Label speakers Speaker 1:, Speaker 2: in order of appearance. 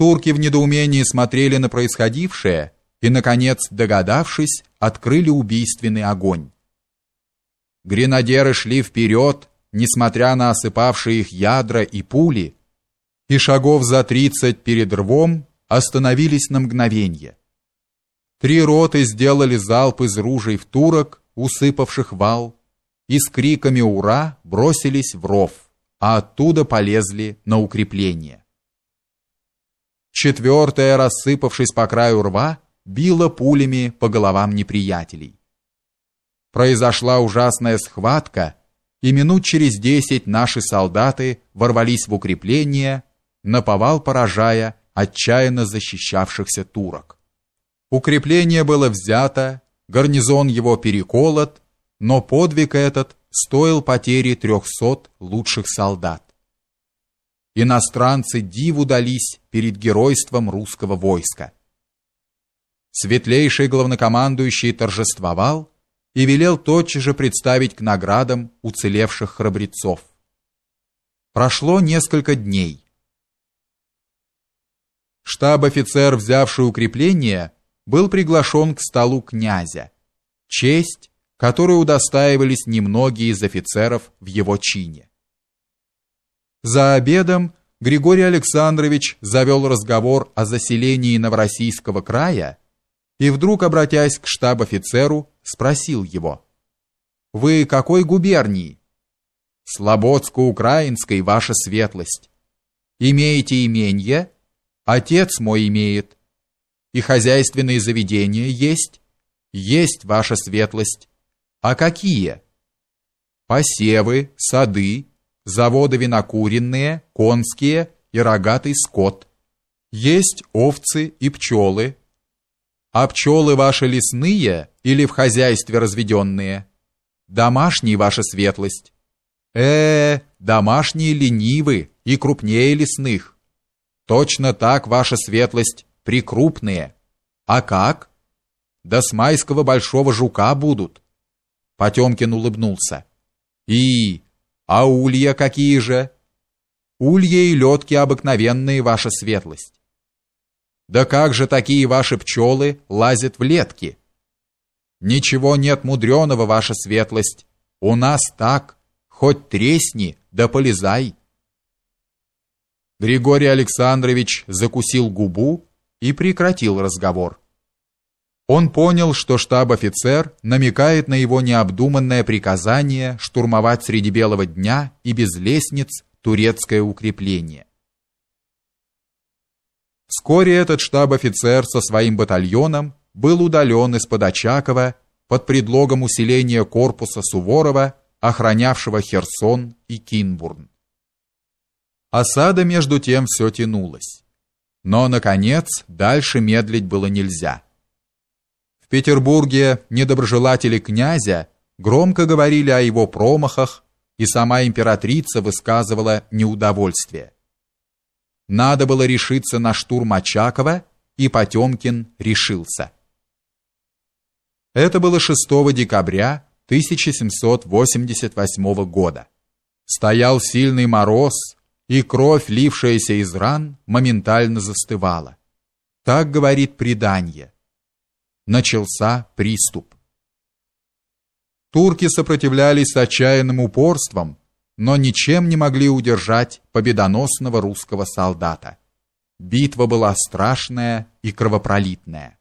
Speaker 1: Турки в недоумении смотрели на происходившее и, наконец, догадавшись, открыли убийственный огонь. Гренадеры шли вперед, несмотря на осыпавшие их ядра и пули, и шагов за тридцать перед рвом остановились на мгновение. Три роты сделали залп из ружей в турок, усыпавших вал, и с криками «Ура!» бросились в ров, а оттуда полезли на укрепление. Четвертая, рассыпавшись по краю рва, била пулями по головам неприятелей. Произошла ужасная схватка, и минут через десять наши солдаты ворвались в укрепление, наповал поражая отчаянно защищавшихся турок. Укрепление было взято, гарнизон его переколот, но подвиг этот стоил потери трехсот лучших солдат. Иностранцы диву дались перед геройством русского войска. Светлейший главнокомандующий торжествовал и велел тотчас же представить к наградам уцелевших храбрецов. Прошло несколько дней. Штаб-офицер, взявший укрепление, был приглашен к столу князя. Честь, которой удостаивались немногие из офицеров в его чине. За обедом Григорий Александрович завел разговор о заселении Новороссийского края и вдруг, обратясь к штаб-офицеру, спросил его: "Вы какой губернии?" "Слободско-украинской, ваша светлость. Имеете имение?" Отец мой имеет. И хозяйственные заведения есть? Есть, ваша светлость. А какие? Посевы, сады, заводы винокуренные, конские и рогатый скот. Есть овцы и пчелы. А пчелы ваши лесные или в хозяйстве разведенные? Домашние, ваша светлость. Э, -э домашние ленивы и крупнее лесных. Точно так, ваша светлость, прикрупные. А как? Да с майского большого жука будут. Потемкин улыбнулся. И, а улья какие же? Улья и лётки обыкновенные, ваша светлость. Да как же такие ваши пчелы лазят в летки? Ничего нет мудреного, ваша светлость. У нас так, хоть тресни, да полезай. Григорий Александрович закусил губу и прекратил разговор. Он понял, что штаб-офицер намекает на его необдуманное приказание штурмовать среди белого дня и без лестниц турецкое укрепление. Вскоре этот штаб-офицер со своим батальоном был удален из-под Очакова под предлогом усиления корпуса Суворова, охранявшего Херсон и Кинбурн. Осада между тем все тянулась. Но наконец дальше медлить было нельзя. Петербурге недоброжелатели князя громко говорили о его промахах, и сама императрица высказывала неудовольствие. Надо было решиться на штурм Очакова, и Потемкин решился. Это было 6 декабря 1788 года. Стоял сильный мороз, и кровь, лившаяся из ран, моментально застывала. Так говорит предание. Начался приступ. Турки сопротивлялись с отчаянным упорством, но ничем не могли удержать победоносного русского солдата. Битва была страшная и кровопролитная.